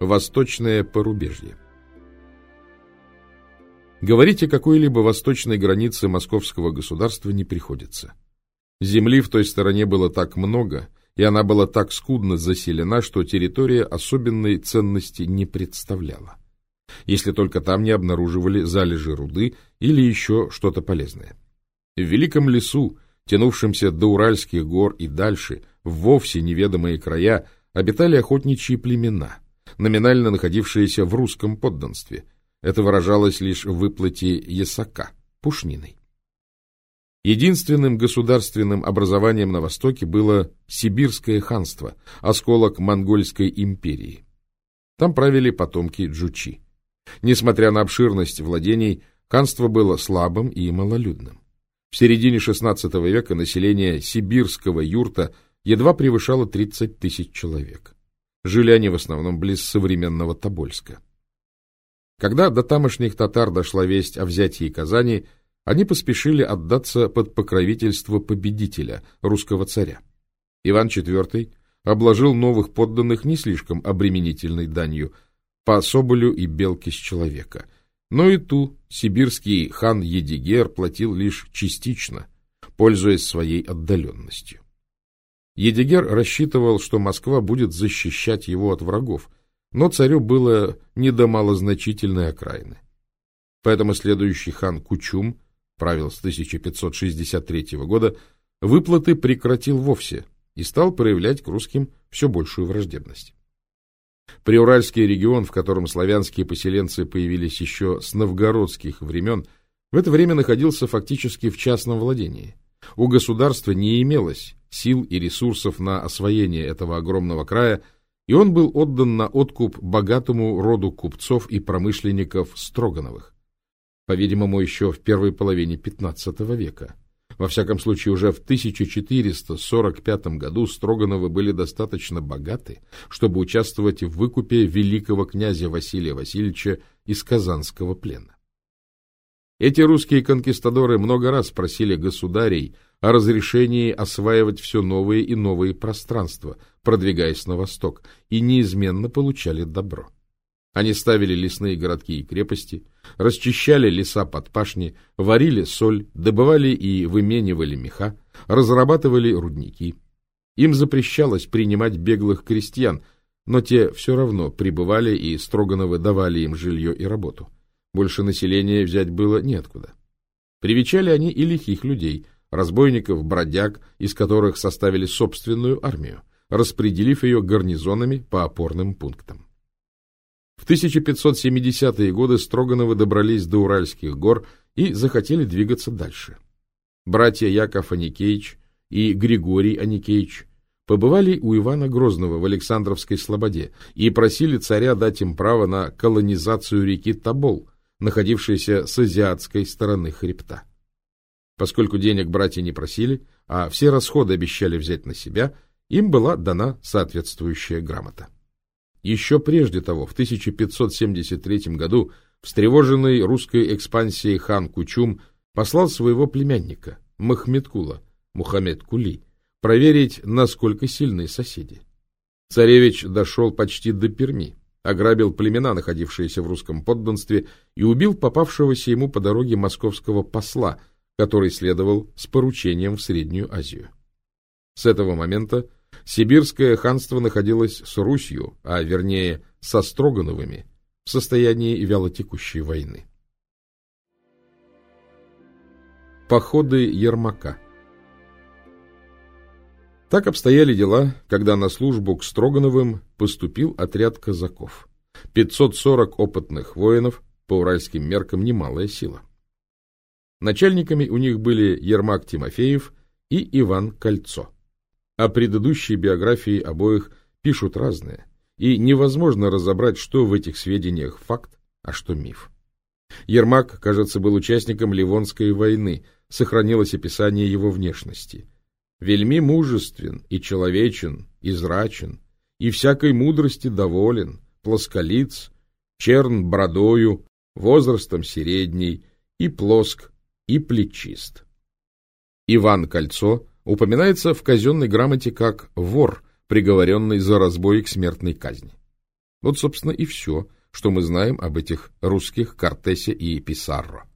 Восточное порубежье. Говорить о какой-либо восточной границе московского государства не приходится. Земли в той стороне было так много, и она была так скудно заселена, что территория особенной ценности не представляла. Если только там не обнаруживали залежи руды или еще что-то полезное. В Великом лесу, тянувшемся до Уральских гор и дальше, в вовсе неведомые края, обитали охотничьи племена, номинально находившиеся в русском подданстве. Это выражалось лишь в выплате ясака, пушниной. Единственным государственным образованием на Востоке было Сибирское ханство, осколок Монгольской империи. Там правили потомки Джучи. Несмотря на обширность владений, ханство было слабым и малолюдным. В середине XVI века население сибирского юрта едва превышало 30 тысяч человек. Жили они в основном близ современного Тобольска. Когда до тамошних татар дошла весть о взятии Казани – они поспешили отдаться под покровительство победителя, русского царя. Иван IV обложил новых подданных не слишком обременительной данью по соболю и белке с человека. Но и ту сибирский хан Едигер платил лишь частично, пользуясь своей отдаленностью. Едигер рассчитывал, что Москва будет защищать его от врагов, но царю было не до малозначительной окраины. Поэтому следующий хан Кучум правил с 1563 года, выплаты прекратил вовсе и стал проявлять к русским все большую враждебность. Приуральский регион, в котором славянские поселенцы появились еще с новгородских времен, в это время находился фактически в частном владении. У государства не имелось сил и ресурсов на освоение этого огромного края, и он был отдан на откуп богатому роду купцов и промышленников Строгановых по-видимому, еще в первой половине XV века. Во всяком случае, уже в 1445 году Строгановы были достаточно богаты, чтобы участвовать в выкупе великого князя Василия Васильевича из Казанского плена. Эти русские конкистадоры много раз просили государей о разрешении осваивать все новые и новые пространства, продвигаясь на восток, и неизменно получали добро. Они ставили лесные городки и крепости, расчищали леса под пашни, варили соль, добывали и выменивали меха, разрабатывали рудники. Им запрещалось принимать беглых крестьян, но те все равно прибывали и строго выдавали им жилье и работу. Больше населения взять было неоткуда. Привечали они и лихих людей, разбойников, бродяг, из которых составили собственную армию, распределив ее гарнизонами по опорным пунктам. В 1570-е годы Строгановы добрались до Уральских гор и захотели двигаться дальше. Братья Яков Аникеевич и Григорий Аникеевич побывали у Ивана Грозного в Александровской Слободе и просили царя дать им право на колонизацию реки Тобол, находившейся с азиатской стороны хребта. Поскольку денег братья не просили, а все расходы обещали взять на себя, им была дана соответствующая грамота. Еще прежде того, в 1573 году, встревоженный русской экспансией хан Кучум послал своего племянника, Махмедкула, Мухаммед Кули, проверить, насколько сильны соседи. Царевич дошел почти до Перми, ограбил племена, находившиеся в русском подданстве, и убил попавшегося ему по дороге московского посла, который следовал с поручением в Среднюю Азию. С этого момента Сибирское ханство находилось с Русью, а вернее со Строгановыми, в состоянии вялотекущей войны. Походы Ермака Так обстояли дела, когда на службу к Строгановым поступил отряд казаков. 540 опытных воинов, по уральским меркам немалая сила. Начальниками у них были Ермак Тимофеев и Иван Кольцо. О предыдущей биографии обоих пишут разные, и невозможно разобрать, что в этих сведениях факт, а что миф. Ермак, кажется, был участником Ливонской войны, сохранилось описание его внешности. «Вельми мужествен и человечен, и зрачен, и всякой мудрости доволен, плосколиц, черн бродою, возрастом средний, и плоск, и плечист». Иван Кольцо упоминается в казенной грамоте как вор, приговоренный за разбой к смертной казни. Вот, собственно, и все, что мы знаем об этих русских Кортесе и Писарро.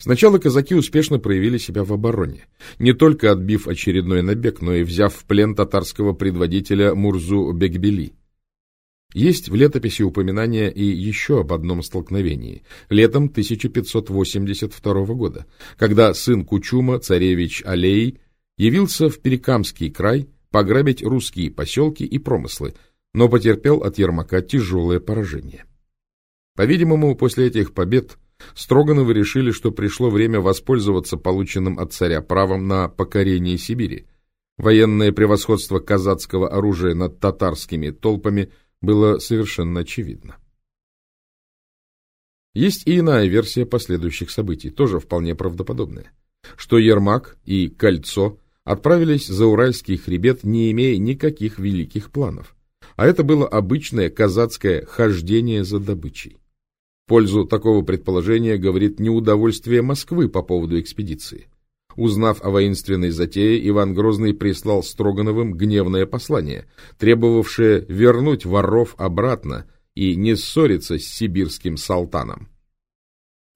Сначала казаки успешно проявили себя в обороне, не только отбив очередной набег, но и взяв в плен татарского предводителя Мурзу Бекбели. Есть в летописи упоминания и еще об одном столкновении, летом 1582 года, когда сын Кучума, царевич Алей, явился в Перекамский край пограбить русские поселки и промыслы, но потерпел от Ермака тяжелое поражение. По-видимому, после этих побед Строгановы решили, что пришло время воспользоваться полученным от царя правом на покорение Сибири. Военное превосходство казацкого оружия над татарскими толпами – было совершенно очевидно. Есть и иная версия последующих событий, тоже вполне правдоподобная, что Ермак и Кольцо отправились за Уральский хребет, не имея никаких великих планов, а это было обычное казацкое хождение за добычей. В пользу такого предположения говорит неудовольствие Москвы по поводу экспедиции. Узнав о воинственной затее, Иван Грозный прислал Строгановым гневное послание, требовавшее вернуть воров обратно и не ссориться с сибирским салтаном.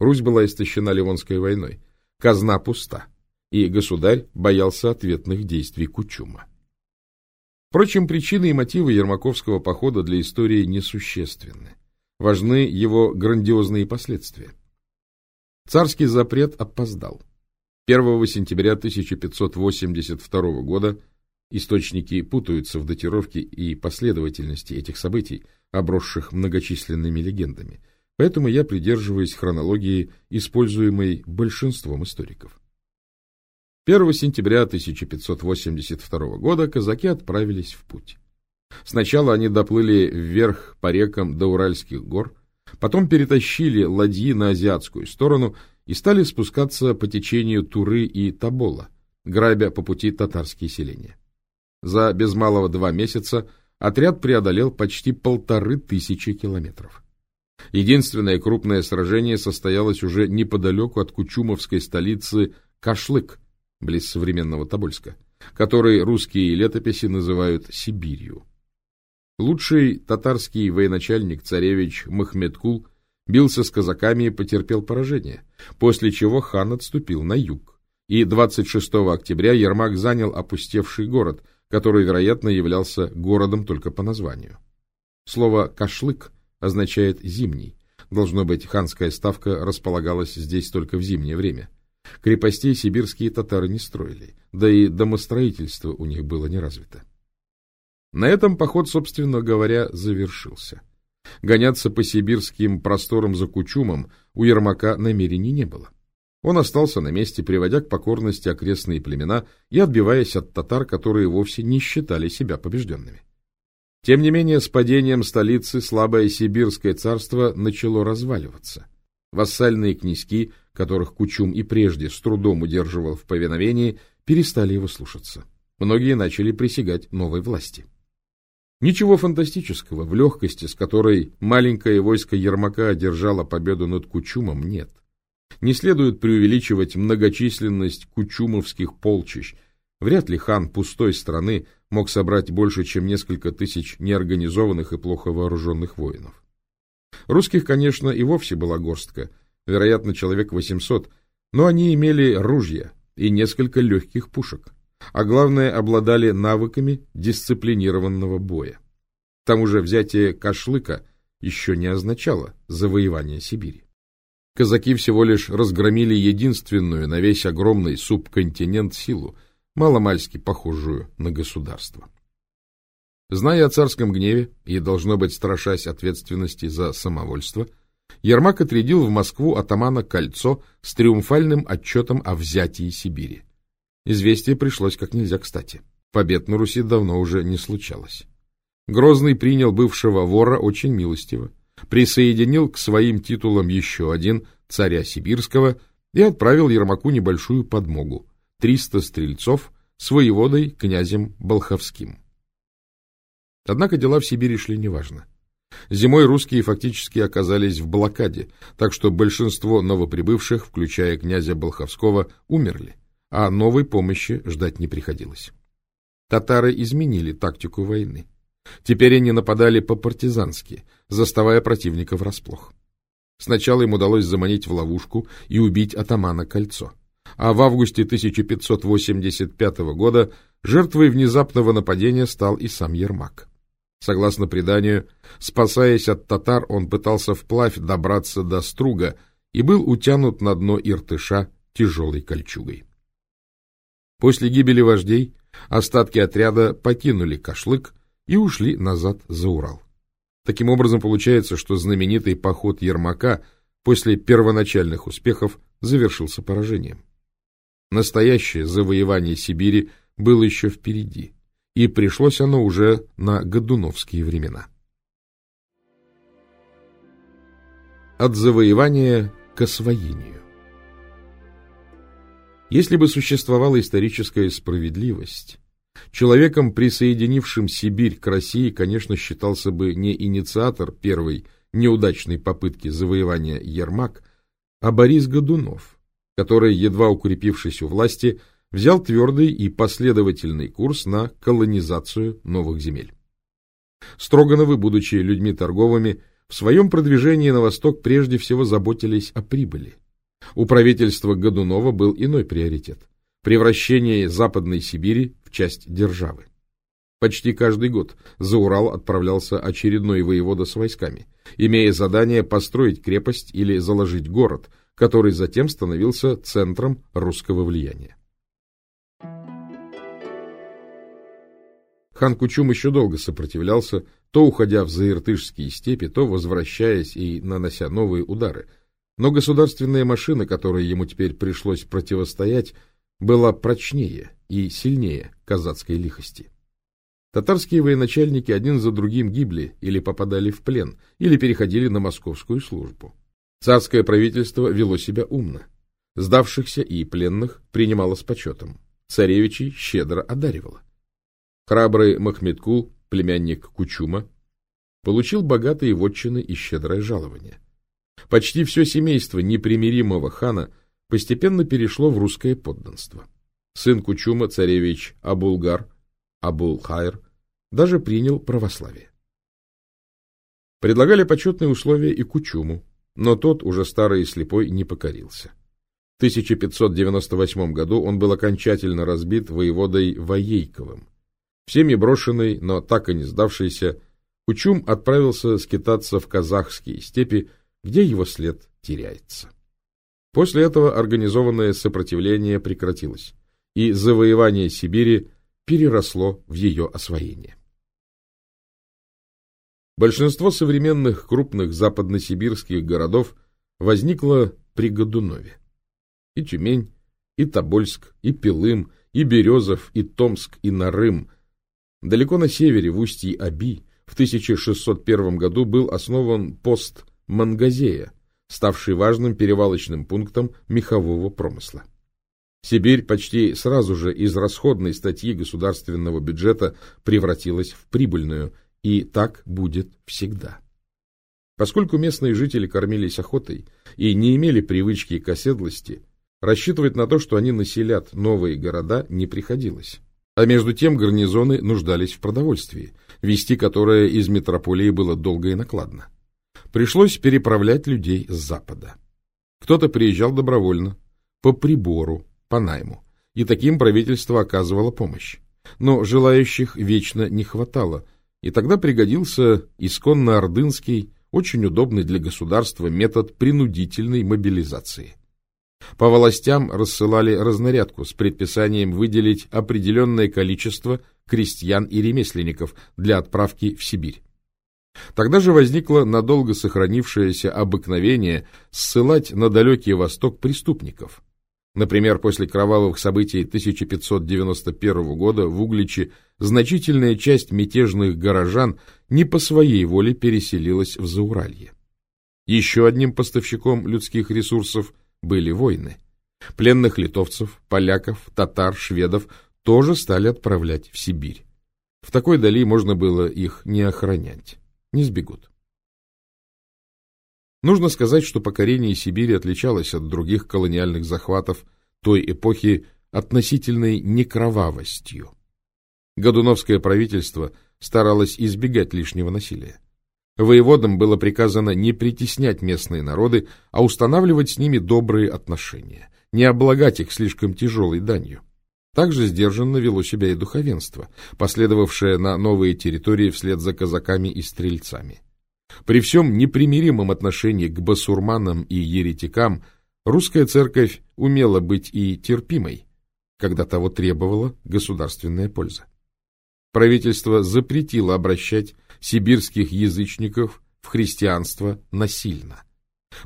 Русь была истощена Ливонской войной, казна пуста, и государь боялся ответных действий Кучума. Впрочем, причины и мотивы Ермаковского похода для истории несущественны. Важны его грандиозные последствия. Царский запрет опоздал. 1 сентября 1582 года источники путаются в датировке и последовательности этих событий, обросших многочисленными легендами, поэтому я придерживаюсь хронологии, используемой большинством историков. 1 сентября 1582 года казаки отправились в путь. Сначала они доплыли вверх по рекам до Уральских гор, потом перетащили ладьи на азиатскую сторону – и стали спускаться по течению Туры и Табола, грабя по пути татарские селения. За без малого два месяца отряд преодолел почти полторы тысячи километров. Единственное крупное сражение состоялось уже неподалеку от кучумовской столицы Кашлык, близ современного Тобольска, который русские летописи называют Сибирью. Лучший татарский военачальник царевич Махмедкул бился с казаками и потерпел поражение, после чего хан отступил на юг. И 26 октября Ермак занял опустевший город, который, вероятно, являлся городом только по названию. Слово «кашлык» означает «зимний». Должно быть, ханская ставка располагалась здесь только в зимнее время. Крепостей сибирские татары не строили, да и домостроительство у них было не развито. На этом поход, собственно говоря, завершился. Гоняться по сибирским просторам за Кучумом у Ермака намерений не было. Он остался на месте, приводя к покорности окрестные племена и отбиваясь от татар, которые вовсе не считали себя побежденными. Тем не менее, с падением столицы слабое сибирское царство начало разваливаться. Вассальные князьки, которых Кучум и прежде с трудом удерживал в повиновении, перестали его слушаться. Многие начали присягать новой власти. Ничего фантастического в легкости, с которой маленькое войско Ермака одержало победу над Кучумом, нет. Не следует преувеличивать многочисленность кучумовских полчищ. Вряд ли хан пустой страны мог собрать больше, чем несколько тысяч неорганизованных и плохо вооруженных воинов. Русских, конечно, и вовсе была горстка, вероятно, человек 800, но они имели ружья и несколько легких пушек а главное, обладали навыками дисциплинированного боя. К тому же взятие Кашлыка еще не означало завоевание Сибири. Казаки всего лишь разгромили единственную на весь огромный субконтинент силу, маломальски похожую на государство. Зная о царском гневе и, должно быть, страшась ответственности за самовольство, Ермак отрядил в Москву атамана Кольцо с триумфальным отчетом о взятии Сибири. Известие пришлось как нельзя кстати. Побед на Руси давно уже не случалось. Грозный принял бывшего вора очень милостиво, присоединил к своим титулам еще один, царя Сибирского, и отправил Ермаку небольшую подмогу — 300 стрельцов с воеводой князем Болховским. Однако дела в Сибири шли неважно. Зимой русские фактически оказались в блокаде, так что большинство новоприбывших, включая князя Болховского, умерли а новой помощи ждать не приходилось. Татары изменили тактику войны. Теперь они нападали по-партизански, заставая противника врасплох. Сначала им удалось заманить в ловушку и убить атамана Кольцо. А в августе 1585 года жертвой внезапного нападения стал и сам Ермак. Согласно преданию, спасаясь от татар, он пытался вплавь добраться до Струга и был утянут на дно Иртыша тяжелой кольчугой. После гибели вождей остатки отряда покинули Кашлык и ушли назад за Урал. Таким образом, получается, что знаменитый поход Ермака после первоначальных успехов завершился поражением. Настоящее завоевание Сибири было еще впереди, и пришлось оно уже на годуновские времена. От завоевания к освоению Если бы существовала историческая справедливость, Человеком, присоединившим Сибирь к России, конечно, считался бы не инициатор первой неудачной попытки завоевания Ермак, а Борис Годунов, который, едва укрепившись у власти, взял твердый и последовательный курс на колонизацию новых земель. Строгановы, будучи людьми торговыми, в своем продвижении на восток прежде всего заботились о прибыли. У правительства Годунова был иной приоритет – превращение Западной Сибири часть державы. Почти каждый год за Урал отправлялся очередной воевода с войсками, имея задание построить крепость или заложить город, который затем становился центром русского влияния. Хан Кучум еще долго сопротивлялся, то уходя в заиртышские степи, то возвращаясь и нанося новые удары. Но государственная машина, которой ему теперь пришлось противостоять, была прочнее и сильнее казацкой лихости. Татарские военачальники один за другим гибли или попадали в плен, или переходили на московскую службу. Царское правительство вело себя умно. Сдавшихся и пленных принимало с почетом. Царевичей щедро одаривало. Храбрый Махметкул, племянник Кучума, получил богатые вотчины и щедрое жалование. Почти все семейство непримиримого хана постепенно перешло в русское подданство. Сын Кучума, царевич Абулгар, Абул-Хайр, даже принял православие. Предлагали почетные условия и Кучуму, но тот, уже старый и слепой, не покорился. В 1598 году он был окончательно разбит воеводой Воейковым. Всеми брошенный, но так и не сдавшийся, Кучум отправился скитаться в казахские степи, где его след теряется. После этого организованное сопротивление прекратилось и завоевание Сибири переросло в ее освоение. Большинство современных крупных западносибирских городов возникло при Годунове. И Тюмень, и Тобольск, и Пилым, и Березов, и Томск, и Нарым. Далеко на севере, в устье Аби, в 1601 году был основан пост Мангазея, ставший важным перевалочным пунктом мехового промысла. Сибирь почти сразу же из расходной статьи государственного бюджета превратилась в прибыльную, и так будет всегда. Поскольку местные жители кормились охотой и не имели привычки к оседлости, рассчитывать на то, что они населят новые города, не приходилось. А между тем гарнизоны нуждались в продовольствии, вести которое из метрополии было долго и накладно. Пришлось переправлять людей с запада. Кто-то приезжал добровольно, по прибору, по найму, и таким правительство оказывало помощь. Но желающих вечно не хватало, и тогда пригодился исконно ордынский, очень удобный для государства метод принудительной мобилизации. По властям рассылали разнарядку с предписанием выделить определенное количество крестьян и ремесленников для отправки в Сибирь. Тогда же возникло надолго сохранившееся обыкновение ссылать на далекий восток преступников, Например, после кровавых событий 1591 года в Угличе значительная часть мятежных горожан не по своей воле переселилась в Зауралье. Еще одним поставщиком людских ресурсов были войны. Пленных литовцев, поляков, татар, шведов тоже стали отправлять в Сибирь. В такой дали можно было их не охранять, не сбегут. Нужно сказать, что покорение Сибири отличалось от других колониальных захватов той эпохи относительной некровавостью. Годуновское правительство старалась избегать лишнего насилия. Воеводам было приказано не притеснять местные народы, а устанавливать с ними добрые отношения, не облагать их слишком тяжелой данью. Также сдержанно вело себя и духовенство, последовавшее на новые территории вслед за казаками и стрельцами. При всем непримиримом отношении к басурманам и еретикам русская церковь умела быть и терпимой, когда того требовала государственная польза. Правительство запретило обращать сибирских язычников в христианство насильно.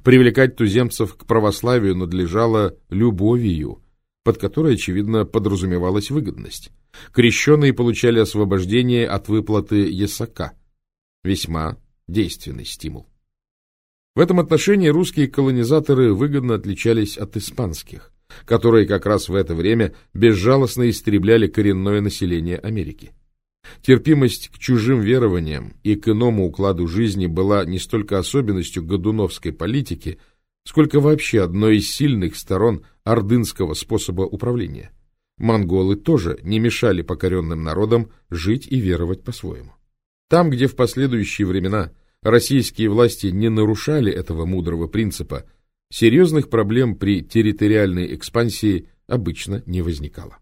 Привлекать туземцев к православию надлежало любовью, под которой, очевидно, подразумевалась выгодность. Крещенные получали освобождение от выплаты ясака. Весьма действенный стимул. В этом отношении русские колонизаторы выгодно отличались от испанских, которые как раз в это время безжалостно истребляли коренное население Америки. Терпимость к чужим верованиям и к иному укладу жизни была не столько особенностью годуновской политики, сколько вообще одной из сильных сторон ордынского способа управления. Монголы тоже не мешали покоренным народам жить и веровать по-своему. Там, где в последующие времена российские власти не нарушали этого мудрого принципа, серьезных проблем при территориальной экспансии обычно не возникало.